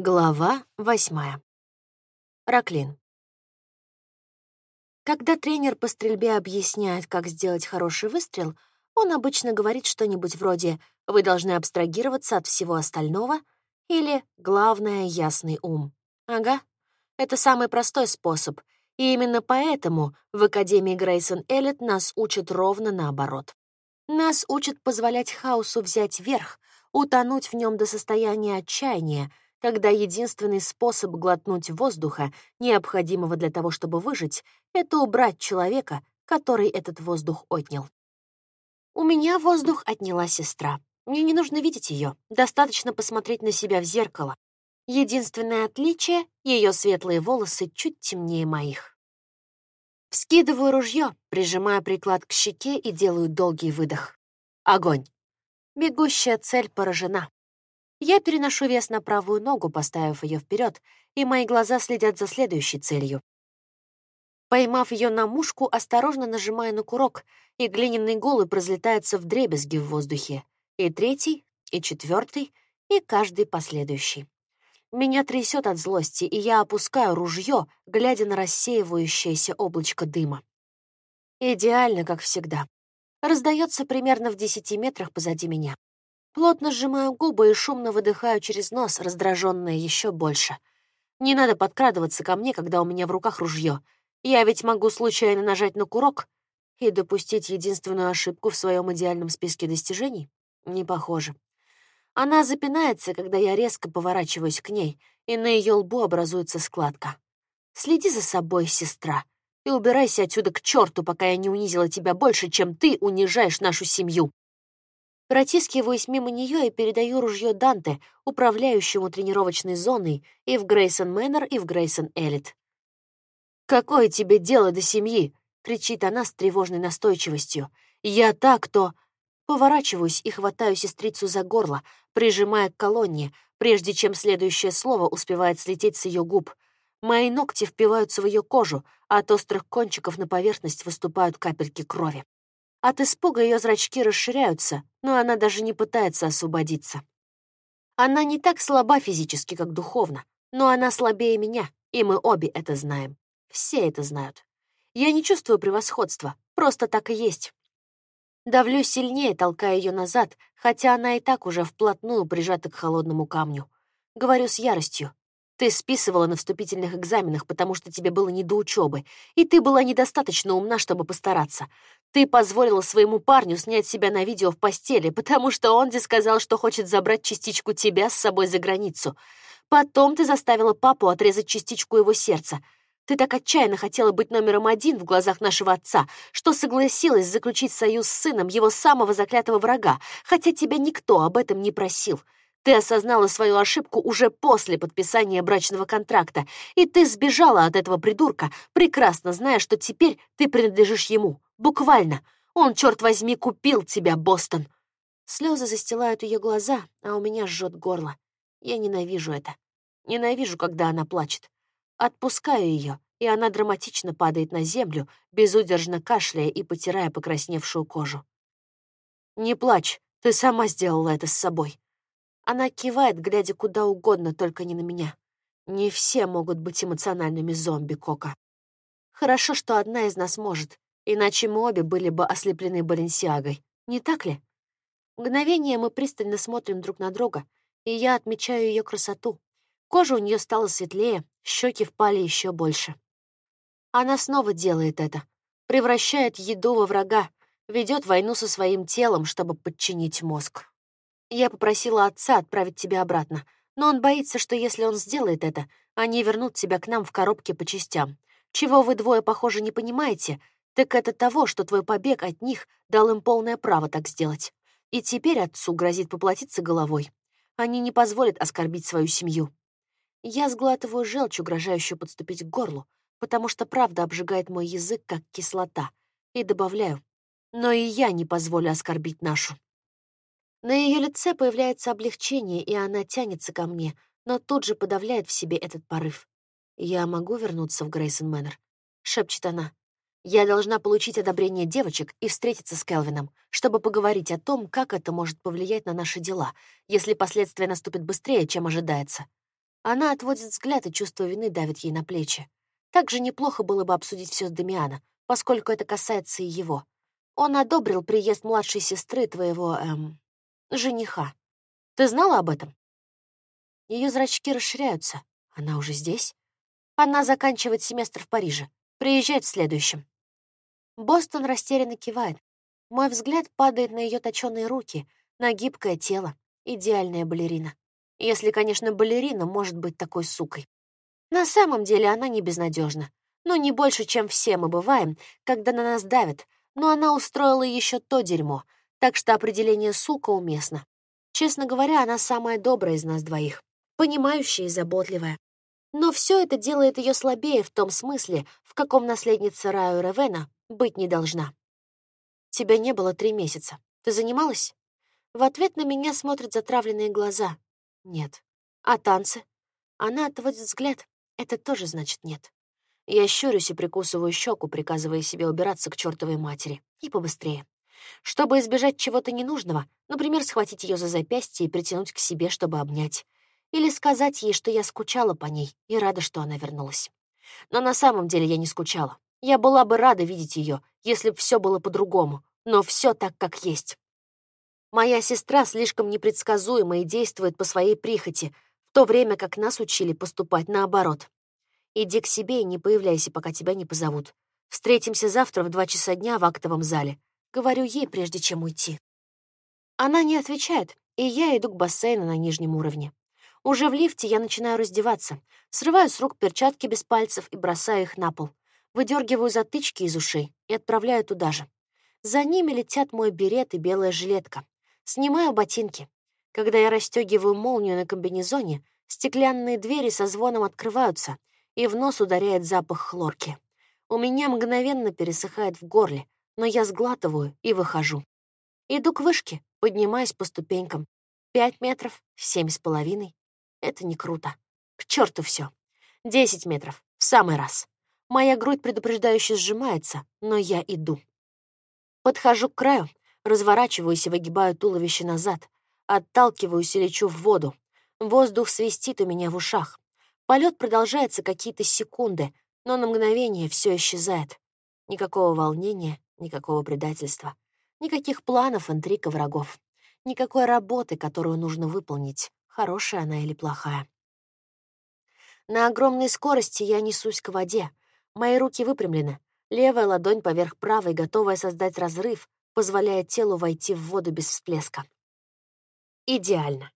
Глава восьмая. Раклин. Когда тренер по стрельбе объясняет, как сделать хороший выстрел, он обычно говорит что-нибудь вроде «Вы должны абстрагироваться от всего остального» или «Главное — ясный ум». Ага, это самый простой способ, и именно поэтому в Академии Грейсон Эллит нас учат ровно наоборот. Нас учат позволять хаосу взять верх, утонуть в нем до состояния отчаяния, когда единственный способ глотнуть воздуха, необходимого для того, чтобы выжить, это убрать человека, который этот воздух отнял. У меня воздух отняла сестра. Мне не нужно видеть ее, достаточно посмотреть на себя в зеркало. Единственное отличие — ее светлые волосы чуть темнее моих. Вскидываю ружье, прижимая приклад к щеке и делаю долгий выдох. Огонь. Бегущая цель поражена. Я переношу вес на правую ногу, поставив ее вперед, и мои глаза следят за следующей целью. Поймав ее на мушку, осторожно нажимаю на курок, и глиняный голубь разлетается в дребезги в воздухе. И третий, и четвертый, и каждый последующий. Меня трясет от злости, и я опускаю ружье, глядя на рассеивающееся облачко дыма. Идеально, как всегда. Раздается примерно в десяти метрах позади меня. Плотно сжимаю губы и шумно выдыхаю через нос, раздраженная еще больше. Не надо подкрадываться ко мне, когда у меня в руках ружье. Я ведь могу случайно нажать на курок и допустить единственную ошибку в своем идеальном списке достижений? Не похоже. Она запинается, когда я резко поворачиваюсь к ней, и на ее лбу образуется складка. «Следи за собой, сестра, и убирайся отсюда к черту, пока я не унизила тебя больше, чем ты унижаешь нашу семью». Протискиваюсь мимо нее и передаю ружье Данте, управляющему тренировочной зоной и в Грейсон Мэннер, и в Грейсон Эллит. «Какое тебе дело до семьи?» — кричит она с тревожной настойчивостью. «Я так, то...» Поворачиваюсь и хватаю сестрицу за горло, прижимая к колонне, прежде чем следующее слово успевает слететь с ее губ. Мои ногти впиваются в ее кожу, а от острых кончиков на поверхность выступают капельки крови. От испуга ее зрачки расширяются, но она даже не пытается освободиться. Она не так слаба физически, как духовно, но она слабее меня, и мы обе это знаем. Все это знают. Я не чувствую превосходства, просто так и есть. Давлю сильнее, толкая ее назад, хотя она и так уже вплотную прижата к холодному камню. Говорю с яростью. Ты списывала на вступительных экзаменах, потому что тебе было не до учебы, и ты была недостаточно умна, чтобы постараться. Ты позволила своему парню снять себя на видео в постели, потому что он тебе сказал, что хочет забрать частичку тебя с собой за границу. Потом ты заставила папу отрезать частичку его сердца. Ты так отчаянно хотела быть номером один в глазах нашего отца, что согласилась заключить союз с сыном его самого заклятого врага, хотя тебя никто об этом не просил. Ты осознала свою ошибку уже после подписания брачного контракта, и ты сбежала от этого придурка, прекрасно зная, что теперь ты принадлежишь ему. Буквально. Он, черт возьми, купил тебя, Бостон. Слезы застилают ее глаза, а у меня жжет горло. Я ненавижу это. Ненавижу, когда она плачет. Отпускаю ее, и она драматично падает на землю, безудержно кашляя и потирая покрасневшую кожу. «Не плачь, ты сама сделала это с собой. Она кивает, глядя куда угодно, только не на меня. Не все могут быть эмоциональными зомби, Кока. Хорошо, что одна из нас может, иначе мы обе были бы ослеплены Баленсиагой. Не так ли? Мгновение мы пристально смотрим друг на друга, и я отмечаю ее красоту. Кожа у нее стала светлее, щеки впали еще больше. Она снова делает это, превращает еду во врага, ведет войну со своим телом, чтобы подчинить мозг. Я попросила отца отправить тебя обратно, но он боится, что если он сделает это, они вернут тебя к нам в коробке по частям. Чего вы двое, похоже, не понимаете, так это того, что твой побег от них дал им полное право так сделать. И теперь отцу грозит поплатиться головой. Они не позволят оскорбить свою семью. Я сглатываю желчь, угрожающую подступить к горлу, потому что правда обжигает мой язык, как кислота, и добавляю, но и я не позволю оскорбить нашу. На ее лице появляется облегчение, и она тянется ко мне, но тут же подавляет в себе этот порыв. «Я могу вернуться в Грейсон Мэннер?» — шепчет она. «Я должна получить одобрение девочек и встретиться с Келвином, чтобы поговорить о том, как это может повлиять на наши дела, если последствия наступят быстрее, чем ожидается. Она отводит взгляд, и чувство вины давит ей на плечи. Также неплохо было бы обсудить все с Дамиана, поскольку это касается и его. Он одобрил приезд младшей сестры твоего, эм, жениха. Ты знала об этом? Ее зрачки расширяются. Она уже здесь? Она заканчивает семестр в Париже. Приезжает в следующем. Бостон растерянно кивает. Мой взгляд падает на ее точёные руки, на гибкое тело, идеальная балерина. Если, конечно, балерина может быть такой сукой. На самом деле она не безнадежна. Ну, не больше, чем все мы бываем, когда на нас давят, но она устроила еще то дерьмо, так что определение «сука» уместно. Честно говоря, она самая добрая из нас двоих, понимающая и заботливая. Но все это делает ее слабее в том смысле, каком наследница Раю Ревена быть не должна. Тебя не было три месяца. Ты занималась? В ответ на меня смотрят затравленные глаза. Нет. А танцы? Она отводит взгляд. Это тоже значит нет. Я щурюсь и прикусываю щеку, приказывая себе убираться к чертовой матери. И побыстрее. Чтобы избежать чего-то ненужного, например, схватить ее за запястье и притянуть к себе, чтобы обнять. Или сказать ей, что я скучала по ней и рада, что она вернулась. Но на самом деле я не скучала. Я была бы рада видеть ее, если бы все было по-другому, но все так, как есть. Моя сестра слишком непредсказуема и действует по своей прихоти, в то время как нас учили поступать наоборот. Иди к себе и не появляйся, пока тебя не позовут. Встретимся завтра в два часа дня в актовом зале. Говорю ей, прежде чем уйти. Она не отвечает, и я иду к бассейну на нижнем уровне. Уже в лифте я начинаю раздеваться, срываю с рук перчатки без пальцев и бросаю их на пол. Выдергиваю затычки из ушей и отправляю туда же. За ними летят мой берет и белая жилетка. Снимаю ботинки. Когда я расстегиваю молнию на комбинезоне, стеклянные двери со звоном открываются, и в нос ударяет запах хлорки. У меня мгновенно пересыхает в горле, но я сглатываю и выхожу. Иду к вышке, поднимаюсь по ступенькам. Пять метров, семь с половиной. Это не круто. К черту все. Десять метров. В самый раз. Моя грудь предупреждающе сжимается, но я иду. Подхожу к краю, разворачиваюсь и выгибаю туловище назад. Отталкиваюсь и лечу в воду. Воздух свистит у меня в ушах. Полет продолжается какие-то секунды, но на мгновение все исчезает. Никакого волнения, никакого предательства, никаких планов, интриг врагов, никакой работы, которую нужно выполнить, хорошая она или плохая. На огромной скорости я несусь к воде. Мои руки выпрямлены, левая ладонь поверх правой, готовая создать разрыв, позволяя телу войти в воду без всплеска. Идеально.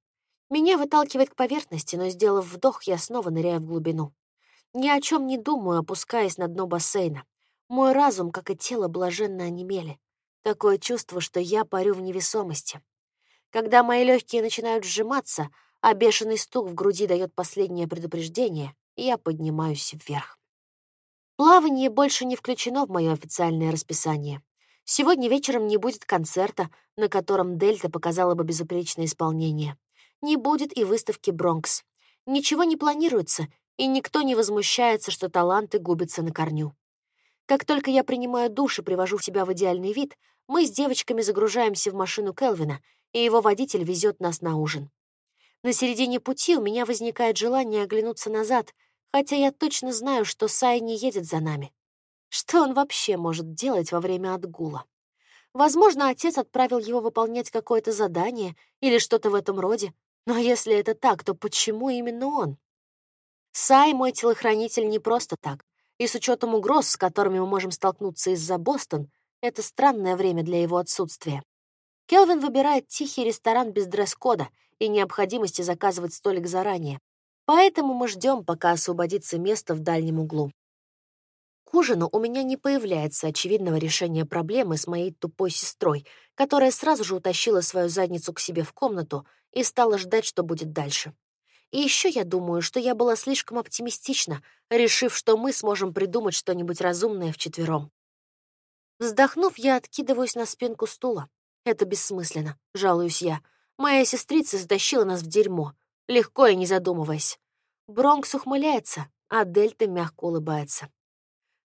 Меня выталкивает к поверхности, но, сделав вдох, я снова ныряю в глубину. Ни о чем не думаю, опускаясь на дно бассейна. Мой разум, как и тело, блаженно онемели. Такое чувство, что я парю в невесомости. Когда мои легкие начинают сжиматься, а бешеный стук в груди дает последнее предупреждение, я поднимаюсь вверх. Плавание больше не включено в мое официальное расписание. Сегодня вечером не будет концерта, на котором Дельта показала бы безупречное исполнение. Не будет и выставки «Бронкс». Ничего не планируется, и никто не возмущается, что таланты губятся на корню. Как только я принимаю душ и привожу себя в идеальный вид, мы с девочками загружаемся в машину Келвина, и его водитель везет нас на ужин. На середине пути у меня возникает желание оглянуться назад, хотя я точно знаю, что Сай не едет за нами. Что он вообще может делать во время отгула? Возможно, отец отправил его выполнять какое-то задание или что-то в этом роде. Но если это так, то почему именно он? Сай — мой телохранитель не просто так. И с учетом угроз, с которыми мы можем столкнуться из-за Бостон, это странное время для его отсутствия. Келвин выбирает тихий ресторан без дресс-кода и необходимости заказывать столик заранее. Поэтому мы ждем, пока освободится место в дальнем углу. К ужину у меня не появляется очевидного решения проблемы с моей тупой сестрой, которая сразу же утащила свою задницу к себе в комнату и стала ждать, что будет дальше. И еще я думаю, что я была слишком оптимистична, решив, что мы сможем придумать что-нибудь разумное вчетвером. Вздохнув, я откидываюсь на спинку стула. Это бессмысленно, жалуюсь я. Моя сестрица затащила нас в дерьмо, легко и не задумываясь. Бронкс ухмыляется, а Дельта мягко улыбается.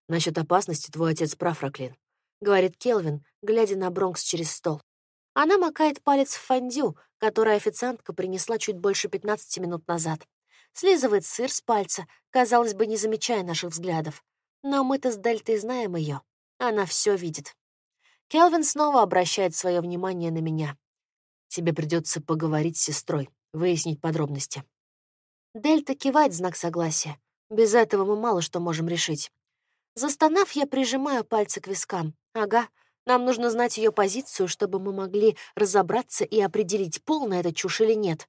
«Насчет опасности твой отец прав, Раклин», — говорит Келвин, глядя на Бронкс через стол. Она макает палец в фондю, которое официантка принесла чуть больше 15 минут назад. слизывает сыр с пальца, казалось бы, не замечая наших взглядов. Но мы-то с Дельтой знаем ее. Она все видит. Келвин снова обращает свое внимание на меня. Тебе придется поговорить с сестрой, выяснить подробности. Дельта кивает знак согласия. Без этого мы мало что можем решить. Застонав, я прижимаю пальцы к вискам. Ага, нам нужно знать ее позицию, чтобы мы могли разобраться и определить, полная это чушь или нет.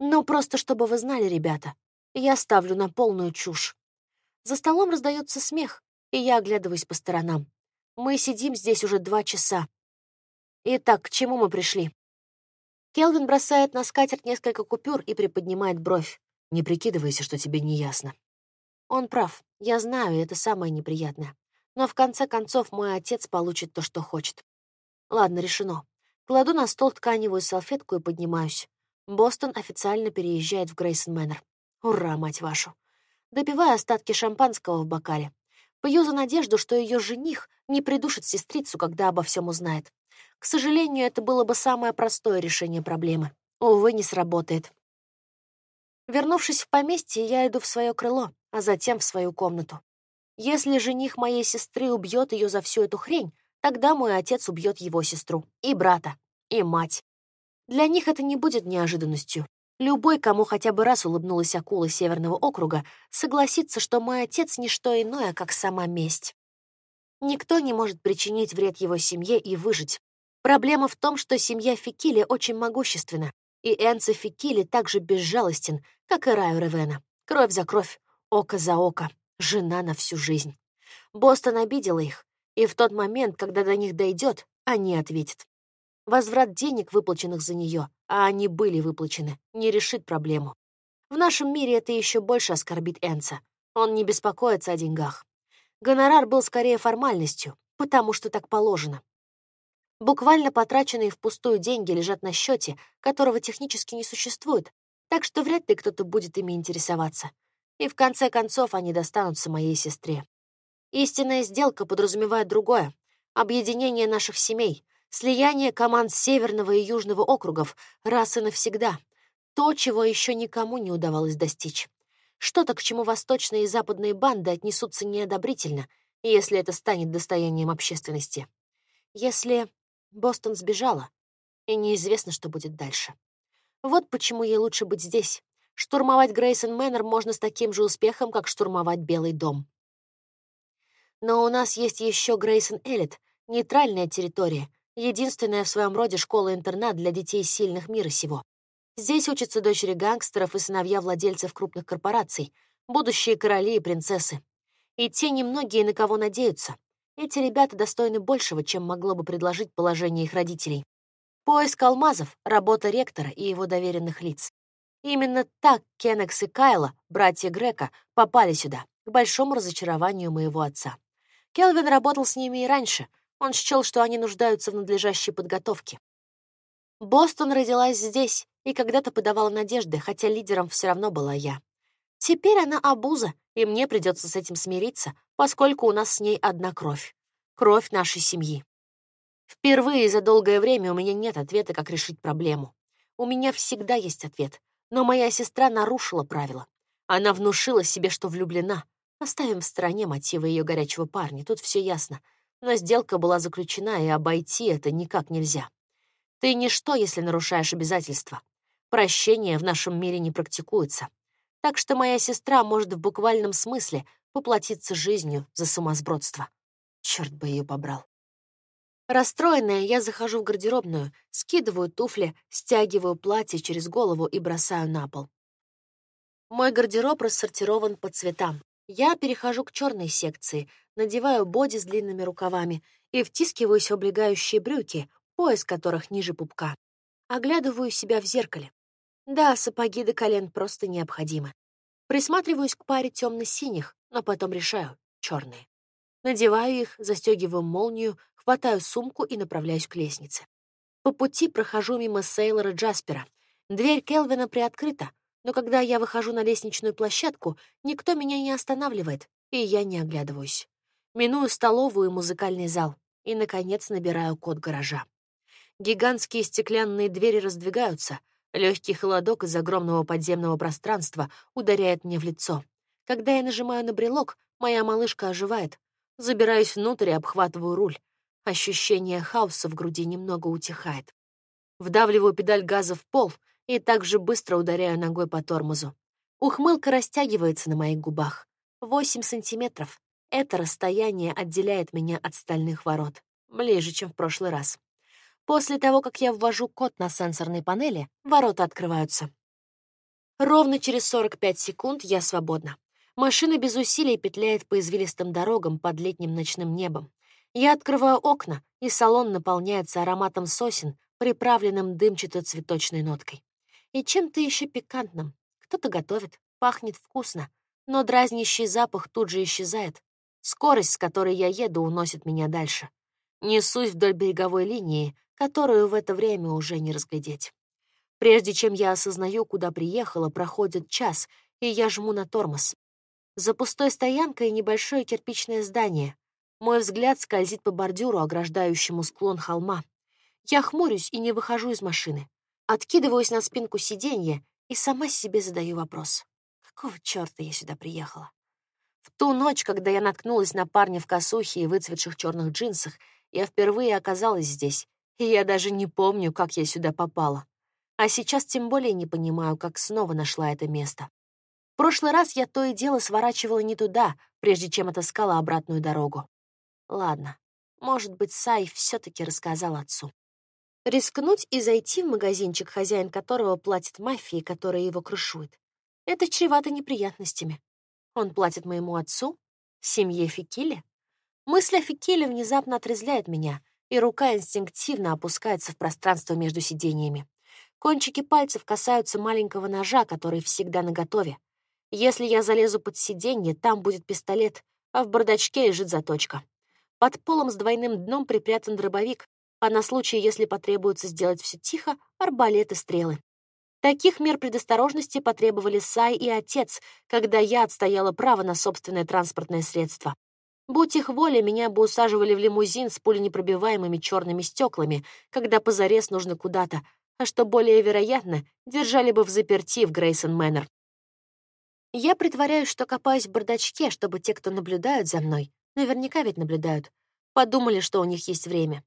Ну, просто чтобы вы знали, ребята, я ставлю на полную чушь. За столом раздается смех, и я оглядываюсь по сторонам. Мы сидим здесь уже два часа. Итак, к чему мы пришли? Келвин бросает на скатерть несколько купюр и приподнимает бровь. Не прикидывайся, что тебе не ясно. Он прав. Я знаю, это самое неприятное. Но в конце концов мой отец получит то, что хочет. Ладно, решено. Кладу на стол тканевую салфетку и поднимаюсь. Бостон официально переезжает в Грейсон Мэннер. Ура, мать вашу. Допиваю остатки шампанского в бокале. Пью за надежду, что ее жених не придушит сестрицу, когда обо всем узнает. К сожалению, это было бы самое простое решение проблемы. Увы, не сработает. Вернувшись в поместье, я иду в свое крыло, а затем в свою комнату. Если жених моей сестры убьет ее за всю эту хрень, тогда мой отец убьет его сестру, и брата, и мать. Для них это не будет неожиданностью. Любой, кому хотя бы раз улыбнулась акула Северного округа, согласится, что мой отец — не что иное, как сама месть. Никто не может причинить вред его семье и выжить. Проблема в том, что семья Фикили очень могущественна, и Энцо Фикили так же безжалостен, как и Раю Ревена. Кровь за кровь, око за око жена на всю жизнь. Бостон обидела их, и в тот момент, когда до них дойдет, они ответят. Возврат денег, выплаченных за нее, а они были выплачены, не решит проблему. В нашем мире это еще больше оскорбит Энца. Он не беспокоится о деньгах. Гонорар был скорее формальностью, потому что так положено. Буквально потраченные впустую деньги лежат на счете, которого технически не существует, так что вряд ли кто-то будет ими интересоваться. И в конце концов они достанутся моей сестре. Истинная сделка подразумевает другое — объединение наших семей, слияние команд Северного и Южного округов раз и навсегда. То, чего еще никому не удавалось достичь. Что-то, к чему восточные и западные банды отнесутся неодобрительно, если это станет достоянием общественности. Если Бостон сбежала, и неизвестно, что будет дальше. Вот почему ей лучше быть здесь, Штурмовать Грейсон Мэннер можно с таким же успехом, как штурмовать Белый дом. Но у нас есть еще Грейсон Эллит, нейтральная территория, единственная в своем роде школа-интернат для детей сильных мира сего. Здесь учатся дочери гангстеров и сыновья владельцев крупных корпораций, будущие короли и принцессы. И те немногие, на кого надеются. Эти ребята достойны большего, чем могло бы предложить положение их родителей. Поиск алмазов — работа ректора и его доверенных лиц. Именно так Кеннекс и Кайла, братья Грека, попали сюда, к большому разочарованию моего отца. Келвин работал с ними и раньше. Он счел, что они нуждаются в надлежащей подготовке. Бостон родилась здесь и когда-то подавала надежды, хотя лидером все равно была я. Теперь она обуза, и мне придется с этим смириться, поскольку у нас с ней одна кровь. Кровь нашей семьи. Впервые за долгое время у меня нет ответа, как решить проблему. У меня всегда есть ответ, но моя сестра нарушила правила. Она внушила себе, что влюблена. Оставим в стороне мотивы ее горячего парня, тут все ясно. Но сделка была заключена, и обойти это никак нельзя. Ты ничто, если нарушаешь обязательства. Прощение в нашем мире не практикуется. Так что моя сестра может в буквальном смысле поплатиться жизнью за сумасбродство. Черт бы ее побрал. Расстроенная, я захожу в гардеробную, скидываю туфли, стягиваю платье через голову и бросаю на пол. Мой гардероб рассортирован по цветам. Я перехожу к черной секции, надеваю боди с длинными рукавами и втискиваюсь в облегающие брюки, пояс которых ниже пупка. Оглядываю себя в зеркале. Да, сапоги до колен просто необходимы. Присматриваюсь к паре темно-синих, но потом решаю — черные. Надеваю их, застегиваю молнию, хватаю сумку и направляюсь к лестнице. По пути прохожу мимо Сейлора Джаспера. Дверь Келвина приоткрыта, но когда я выхожу на лестничную площадку, никто меня не останавливает, и я не оглядываюсь. Миную столовую и музыкальный зал, и, наконец, набираю код гаража. Гигантские стеклянные двери раздвигаются, Легкий холодок из огромного подземного пространства ударяет мне в лицо. Когда я нажимаю на брелок, моя малышка оживает. Забираюсь внутрь и обхватываю руль. Ощущение хаоса в груди немного утихает. Вдавливаю педаль газа в пол и также быстро ударяю ногой по тормозу. Ухмылка растягивается на моих губах. Восемь сантиметров. Это расстояние отделяет меня от стальных ворот. Ближе, чем в прошлый раз. После того, как я ввожу код на сенсорной панели, ворота открываются. Ровно через 45 секунд я свободна. Машина без усилий петляет по извилистым дорогам под летним ночным небом. Я открываю окна, и салон наполняется ароматом сосен, приправленным дымчато-цветочной ноткой. И чем-то еще пикантным. Кто-то готовит, пахнет вкусно, но дразнящий запах тут же исчезает. Скорость, с которой я еду, уносит меня дальше. Несусь вдоль береговой линии, которую в это время уже не разглядеть. Прежде чем я осознаю, куда приехала, проходит час, и я жму на тормоз. За пустой стоянкой небольшое кирпичное здание. Мой взгляд скользит по бордюру, ограждающему склон холма. Я хмурюсь и не выхожу из машины. Откидываюсь на спинку сиденья и сама себе задаю вопрос. Какого черта я сюда приехала? В ту ночь, когда я наткнулась на парня в косухе и выцветших черных джинсах, я впервые оказалась здесь, и я даже не помню, как я сюда попала. А сейчас тем более не понимаю, как снова нашла это место. В прошлый раз я то и дело сворачивала не туда, прежде чем отыскала обратную дорогу. Ладно, может быть, Сай все таки рассказал отцу. Рискнуть и зайти в магазинчик, хозяин которого платит мафии, которая его крышует. Это чревато неприятностями. Он платит моему отцу? Семье Фикиле? Мысль о Фикиле внезапно отрезляет меня — и рука инстинктивно опускается в пространство между сидениями. Кончики пальцев касаются маленького ножа, который всегда наготове. Если я залезу под сиденье, там будет пистолет, а в бардачке лежит заточка. Под полом с двойным дном припрятан дробовик, а на случай, если потребуется сделать все тихо, арбалет и стрелы. Таких мер предосторожности потребовали Сай и отец, когда я отстояла право на собственное транспортное средство. Будь их воля, меня бы усаживали в лимузин с пуленепробиваемыми черными стеклами, когда позарез нужно куда-то, а что более вероятно, держали бы в заперти в Грейсон Мэннер. Я притворяюсь, что копаюсь в бардачке, чтобы те, кто наблюдают за мной, наверняка ведь наблюдают, подумали, что у них есть время.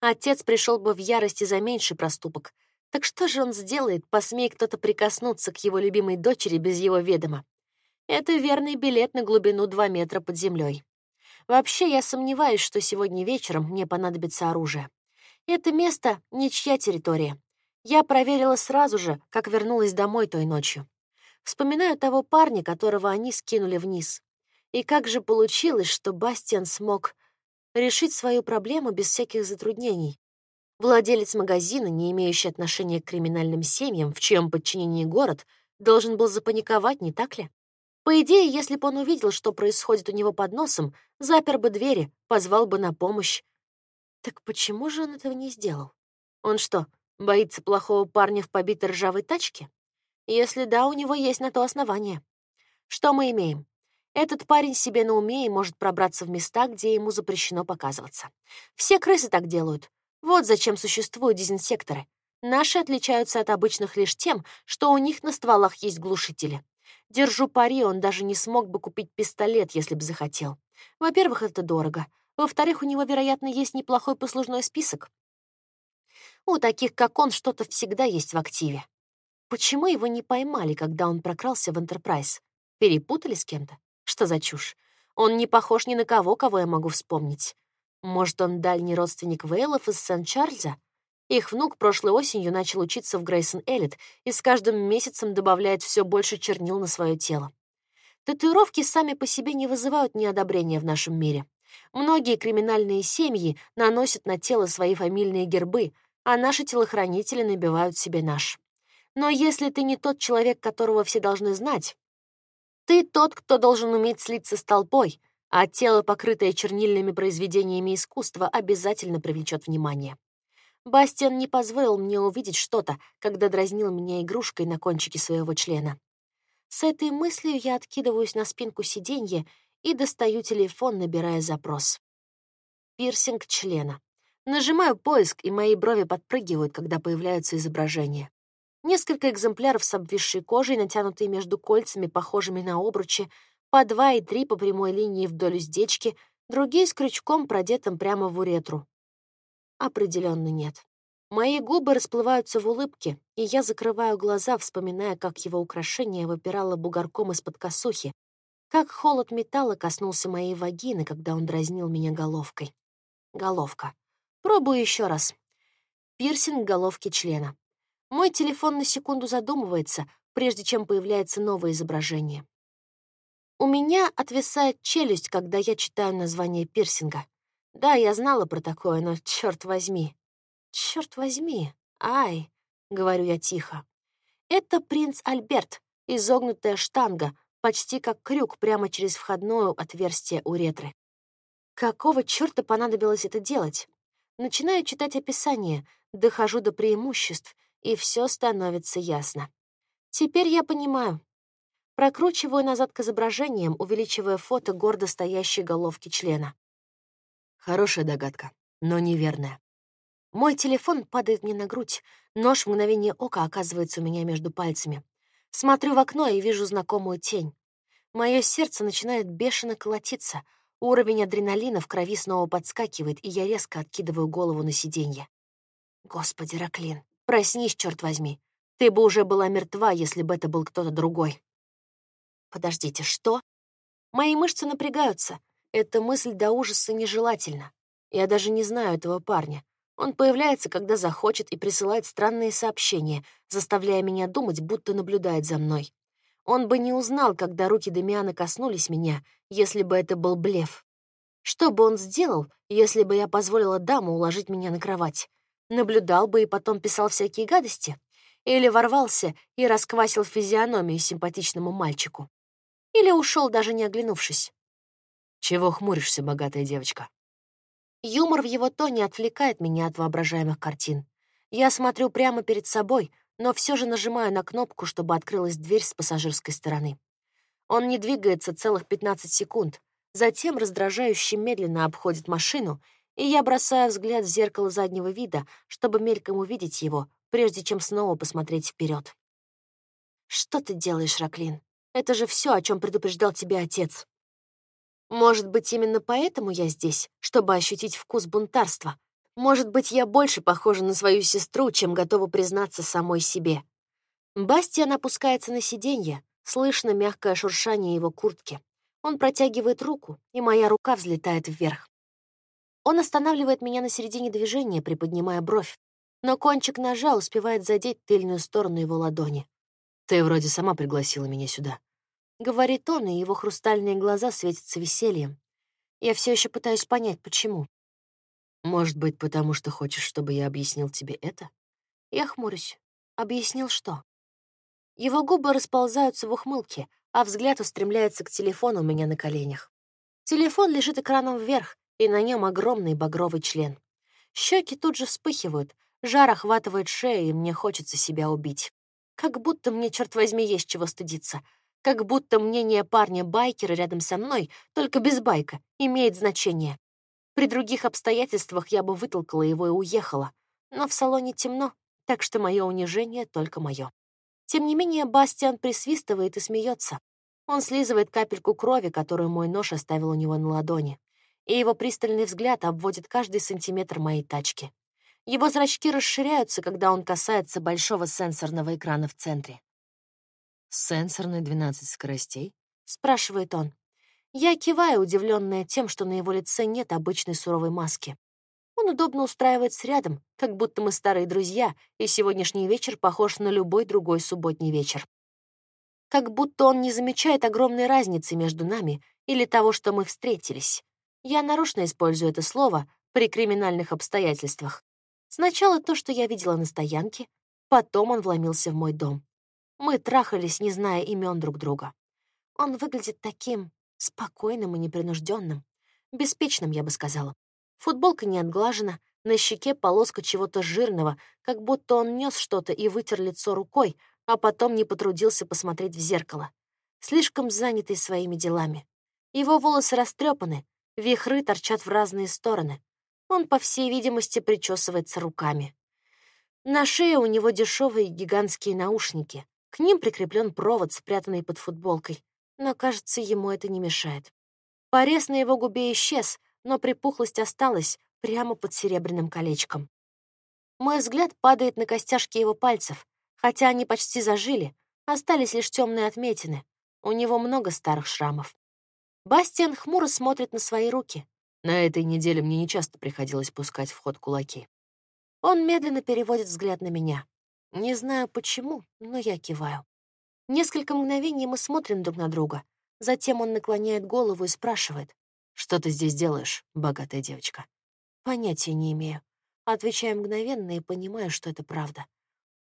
Отец пришел бы в ярости за меньший проступок. Так что же он сделает, посмей кто-то прикоснуться к его любимой дочери без его ведома? Это верный билет на глубину 2 метра под землей. Вообще, я сомневаюсь, что сегодня вечером мне понадобится оружие. Это место — ничья территория. Я проверила сразу же, как вернулась домой той ночью. Вспоминаю того парня, которого они скинули вниз. И как же получилось, что Бастиан смог решить свою проблему без всяких затруднений. Владелец магазина, не имеющий отношения к криминальным семьям, в чьем подчинении город, должен был запаниковать, не так ли? По идее, если бы он увидел, что происходит у него под носом, запер бы двери, позвал бы на помощь. Так почему же он этого не сделал? Он что, боится плохого парня в побитой ржавой тачке? Если да, у него есть на то основание. Что мы имеем? Этот парень себе на уме и может пробраться в места, где ему запрещено показываться. Все крысы так делают. Вот зачем существуют дезинсекторы. Наши отличаются от обычных лишь тем, что у них на стволах есть глушители. Держу пари, он даже не смог бы купить пистолет, если бы захотел. Во-первых, это дорого. Во-вторых, у него, вероятно, есть неплохой послужной список. У таких, как он, что-то всегда есть в активе. Почему его не поймали, когда он прокрался в Энтерпрайз? Перепутали с кем-то? Что за чушь? Он не похож ни на кого, кого я могу вспомнить. Может, он дальний родственник Вейлов из Сент-Чарльза? Их внук прошлой осенью начал учиться в Грейсон Эллит и с каждым месяцем добавляет все больше чернил на свое тело. Татуировки сами по себе не вызывают неодобрения в нашем мире. Многие криминальные семьи наносят на тело свои фамильные гербы, а наши телохранители набивают себе наш. Но если ты не тот человек, которого все должны знать, ты тот, кто должен уметь слиться с толпой, а тело, покрытое чернильными произведениями искусства, обязательно привлечет внимание. Бастиан не позволил мне увидеть что-то, когда дразнил меня игрушкой на кончике своего члена. С этой мыслью я откидываюсь на спинку сиденья и достаю телефон, набирая запрос. Пирсинг члена. Нажимаю поиск, и мои брови подпрыгивают, когда появляются изображения. Несколько экземпляров с обвисшей кожей, натянутые между кольцами, похожими на обручи, по два и три по прямой линии вдоль уздечки, другие с крючком, продетым прямо в уретру. Определенно нет. Мои губы расплываются в улыбке, и я закрываю глаза, вспоминая, как его украшение выпирало бугорком из-под косухи, как холод металла коснулся моей вагины, когда он дразнил меня головкой. Головка. Пробую еще раз. Пирсинг головки члена. Мой телефон на секунду задумывается, прежде чем появляется новое изображение. У меня отвисает челюсть, когда я читаю название пирсинга. Да, я знала про такое, но черт возьми. Черт возьми. Ай, говорю я тихо. Это принц Альберт, изогнутая штанга, почти как крюк прямо через входное отверстие уретры. Какого черта понадобилось это делать? Начинаю читать описание, дохожу до преимуществ, и все становится ясно. Теперь я понимаю. Прокручиваю назад к изображениям, увеличивая фото гордо стоящей головки члена. Хорошая догадка, но неверная. Мой телефон падает мне на грудь, нож в мгновение ока оказывается у меня между пальцами. Смотрю в окно и вижу знакомую тень. Мое сердце начинает бешено колотиться, уровень адреналина в крови снова подскакивает, и я резко откидываю голову на сиденье. Господи, Раклин, проснись, черт возьми. Ты бы уже была мертва, если бы это был кто-то другой. Подождите, что? Мои мышцы напрягаются. Эта мысль до ужаса нежелательна. Я даже не знаю этого парня. Он появляется, когда захочет, и присылает странные сообщения, заставляя меня думать, будто наблюдает за мной. Он бы не узнал, когда руки Демиана коснулись меня, если бы это был блеф. Что бы он сделал, если бы я позволила даму уложить меня на кровать? Наблюдал бы и потом писал всякие гадости? Или ворвался и расквасил физиономию симпатичному мальчику? Или ушел, даже не оглянувшись? Чего хмуришься, богатая девочка? Юмор в его тоне отвлекает меня от воображаемых картин. Я смотрю прямо перед собой, но все же нажимаю на кнопку, чтобы открылась дверь с пассажирской стороны. Он не двигается целых 15 секунд, затем раздражающе медленно обходит машину, и я бросаю взгляд в зеркало заднего вида, чтобы мельком увидеть его, прежде чем снова посмотреть вперед. «Что ты делаешь, Раклин? Это же все, о чем предупреждал тебя отец». Может быть, именно поэтому я здесь, чтобы ощутить вкус бунтарства. Может быть, я больше похожа на свою сестру, чем готова признаться самой себе. Бастиан опускается на сиденье, слышно мягкое шуршание его куртки. Он протягивает руку, и моя рука взлетает вверх. Он останавливает меня на середине движения, приподнимая бровь, но кончик ножа успевает задеть тыльную сторону его ладони. «Ты вроде сама пригласила меня сюда», Говорит он, и его хрустальные глаза светятся весельем. Я все еще пытаюсь понять, почему. Может быть, потому что хочешь, чтобы я объяснил тебе это? Я хмурюсь. Объяснил что? Его губы расползаются в ухмылке, а взгляд устремляется к телефону у меня на коленях. Телефон лежит экраном вверх, и на нем огромный багровый член. Щеки тут же вспыхивают, жар охватывает шею, и мне хочется себя убить. Как будто мне, черт возьми, есть чего стыдиться — как будто мнение парня-байкера рядом со мной, только без байка, имеет значение. При других обстоятельствах я бы вытолкала его и уехала. Но в салоне темно, так что мое унижение только мое. Тем не менее, Бастиан присвистывает и смеется. Он слизывает капельку крови, которую мой нож оставил у него на ладони, и его пристальный взгляд обводит каждый сантиметр моей тачки. Его зрачки расширяются, когда он касается большого сенсорного экрана в центре. «Сенсорный 12 скоростей?» — спрашивает он. Я киваю, удивленная тем, что на его лице нет обычной суровой маски. Он удобно устраивается рядом, как будто мы старые друзья, и сегодняшний вечер похож на любой другой субботний вечер. Как будто он не замечает огромной разницы между нами или того, что мы встретились. Я нарочно использую это слово при криминальных обстоятельствах. Сначала то, что я видела на стоянке, потом он вломился в мой дом. Мы трахались, не зная имен друг друга. Он выглядит таким спокойным и непринужденным, беспечным, я бы сказала. Футболка не отглажена, на щеке полоска чего-то жирного, как будто он нес что-то и вытер лицо рукой, а потом не потрудился посмотреть в зеркало. Слишком занятый своими делами. Его волосы растрепаны, вихры торчат в разные стороны. Он, по всей видимости, причесывается руками. На шее у него дешевые гигантские наушники. К ним прикреплен провод, спрятанный под футболкой. Но, кажется, ему это не мешает. Порез на его губе исчез, но припухлость осталась прямо под серебряным колечком. Мой взгляд падает на костяшки его пальцев, хотя они почти зажили, остались лишь темные отметины. У него много старых шрамов. Бастиан хмуро смотрит на свои руки. На этой неделе мне нечасто приходилось пускать в ход кулаки. Он медленно переводит взгляд на меня. Не знаю почему, но я киваю. Несколько мгновений мы смотрим друг на друга. Затем он наклоняет голову и спрашивает. «Что ты здесь делаешь, богатая девочка?» Понятия не имею. Отвечаю мгновенно и понимаю, что это правда.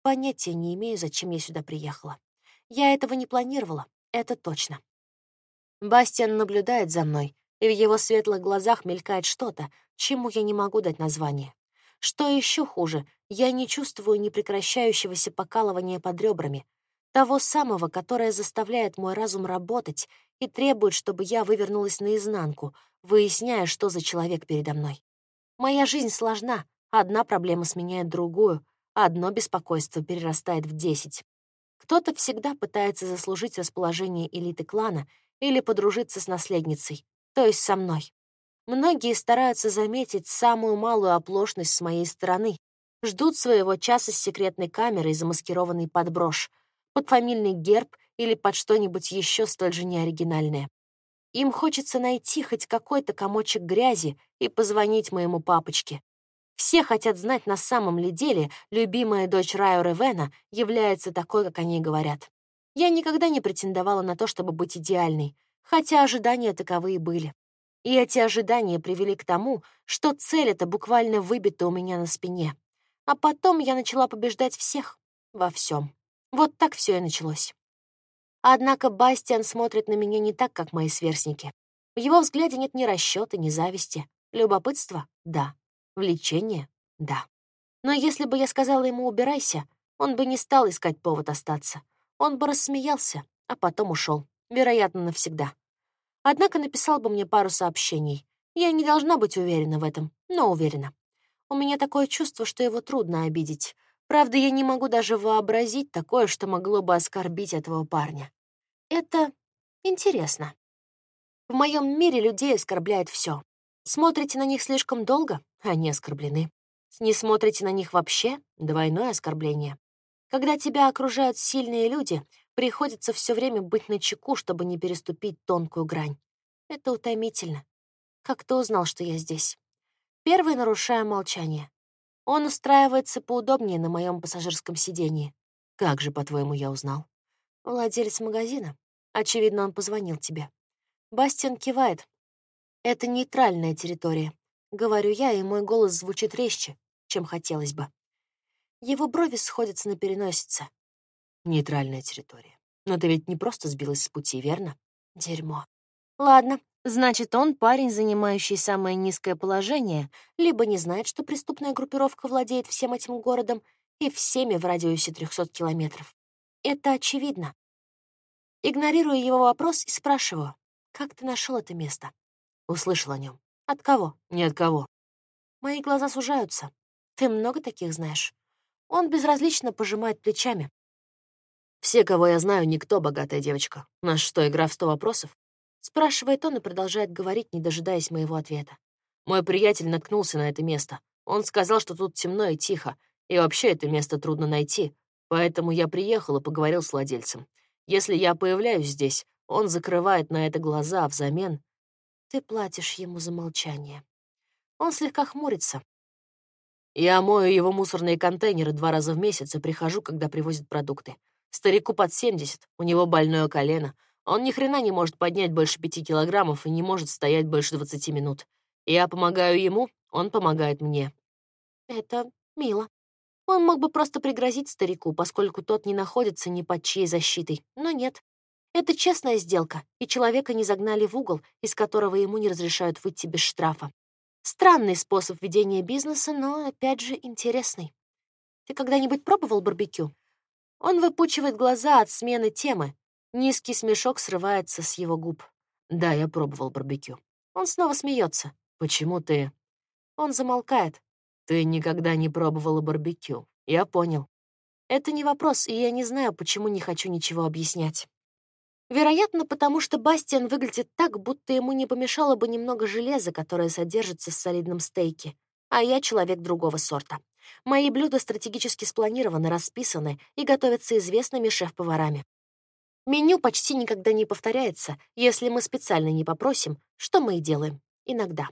Понятия не имею, зачем я сюда приехала. Я этого не планировала, это точно. Бастиан наблюдает за мной, и в его светлых глазах мелькает что-то, чему я не могу дать название. Что еще хуже, я не чувствую непрекращающегося покалывания под ребрами, того самого, которое заставляет мой разум работать и требует, чтобы я вывернулась наизнанку, выясняя, что за человек передо мной. Моя жизнь сложна, одна проблема сменяет другую, одно беспокойство перерастает в десять. Кто-то всегда пытается заслужить расположение элиты клана или подружиться с наследницей, то есть со мной. Многие стараются заметить самую малую оплошность с моей стороны, ждут своего часа с секретной камерой, замаскированной под брошь, под фамильный герб или под что-нибудь еще столь же неоригинальное. Им хочется найти хоть какой-то комочек грязи и позвонить моему папочке. Все хотят знать, на самом ли деле любимая дочь Райо Ревена является такой, как они говорят. Я никогда не претендовала на то, чтобы быть идеальной, хотя ожидания таковые были. И эти ожидания привели к тому, что цель эта буквально выбита у меня на спине. А потом я начала побеждать всех во всем. Вот так все и началось. Однако Бастиан смотрит на меня не так, как мои сверстники. В его взгляде нет ни расчета, ни зависти. Любопытство — да. Влечение — да. Но если бы я сказала ему «убирайся», он бы не стал искать повод остаться. Он бы рассмеялся, а потом ушел, вероятно, навсегда. Однако написал бы мне пару сообщений. Я не должна быть уверена в этом, но уверена. У меня такое чувство, что его трудно обидеть. Правда, я не могу даже вообразить такое, что могло бы оскорбить этого парня. Это интересно. В моем мире людей оскорбляет все. Смотрите на них слишком долго, они оскорблены. Не смотрите на них вообще — двойное оскорбление. Когда тебя окружают сильные люди, приходится все время быть на чеку, чтобы не переступить тонкую грань. Это утомительно. Как ты узнал, что я здесь? Первый нарушаю молчание. Он устраивается поудобнее на моем пассажирском сидении. Как же, по-твоему, я узнал? Владелец магазина. Очевидно, он позвонил тебе. Бастиан кивает, это нейтральная территория. Говорю я, и мой голос звучит резче, чем хотелось бы. Его брови сходятся на переносице. Нейтральная территория. Но ты ведь не просто сбилась с пути, верно? Дерьмо. Ладно, значит, он парень, занимающий самое низкое положение, либо не знает, что преступная группировка владеет всем этим городом и всеми в радиусе 300 километров. Это очевидно. Игнорирую его вопрос и спрашиваю, как ты нашел это место? Услышал о нем. От кого? Не от кого. Мои глаза сужаются. Ты много таких знаешь? Он безразлично пожимает плечами. Все, кого я знаю, никто богатая девочка. Нас что, игра в сто вопросов? Спрашивает он и продолжает говорить, не дожидаясь моего ответа. Мой приятель наткнулся на это место. Он сказал, что тут темно и тихо, и вообще это место трудно найти, поэтому я приехал и поговорил с владельцем. Если я появляюсь здесь, он закрывает на это глаза, а взамен ты платишь ему за молчание. Он слегка хмурится. Я мою его мусорные контейнеры два раза в месяц и прихожу, когда привозят продукты. Старику под 70, у него больное колено. Он ни хрена не может поднять больше пяти килограммов и не может стоять больше 20 минут. Я помогаю ему, он помогает мне. Это мило. Он мог бы просто пригрозить старику, поскольку тот не находится ни под чьей защитой, но нет. Это честная сделка, и человека не загнали в угол, из которого ему не разрешают выйти без штрафа. Странный способ ведения бизнеса, но, опять же, интересный. Ты когда-нибудь пробовал барбекю? Он выпучивает глаза от смены темы. Низкий смешок срывается с его губ. Да, я пробовал барбекю. Он снова смеется. Почему ты... Он замолкает. Ты никогда не пробовала барбекю, Я понял. Это не вопрос, и я не знаю, почему не хочу ничего объяснять. Вероятно, потому что Бастиан выглядит так, будто ему не помешало бы немного железа, которое содержится в солидном стейке, а я человек другого сорта. Мои блюда стратегически спланированы, расписаны и готовятся известными шеф-поварами. Меню почти никогда не повторяется, если мы специально не попросим, что мы и делаем. Иногда.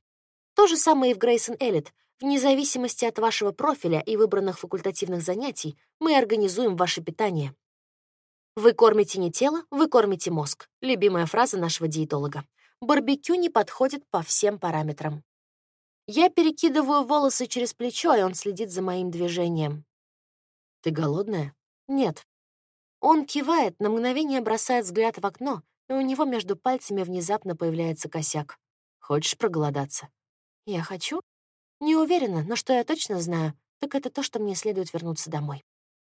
То же самое и в Грейсон Эллит. Вне зависимости от вашего профиля и выбранных факультативных занятий мы организуем ваше питание. Вы кормите не тело, вы кормите мозг. Любимая фраза нашего диетолога. Барбекю не подходит по всем параметрам. Я перекидываю волосы через плечо, и он следит за моим движением. «Ты голодная?» «Нет». Он кивает, на мгновение бросает взгляд в окно, и у него между пальцами внезапно появляется косяк. «Хочешь проголодаться?» «Я хочу?» «Не уверена, но что я точно знаю, так это то, что мне следует вернуться домой.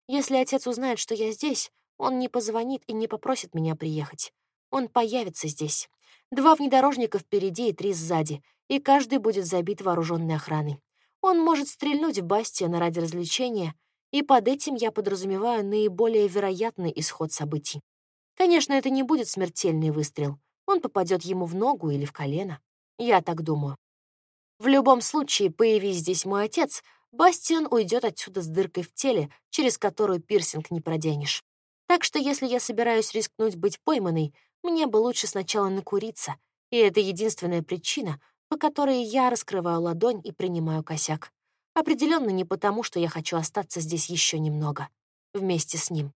Если отец узнает, что я здесь, он не позвонит и не попросит меня приехать. Он появится здесь. Два внедорожника впереди и три сзади, и каждый будет забит вооруженной охраной. Он может стрельнуть в Бастиана ради развлечения, и под этим я подразумеваю наиболее вероятный исход событий. Конечно, это не будет смертельный выстрел. Он попадет ему в ногу или в колено. Я так думаю. В любом случае, появись здесь мой отец, Бастиан уйдет отсюда с дыркой в теле, через которую пирсинг не проденешь. Так что если я собираюсь рискнуть быть пойманной, мне бы лучше сначала накуриться, и это единственная причина, по которой я раскрываю ладонь и принимаю косяк. Определенно не потому, что я хочу остаться здесь еще немного. Вместе с ним.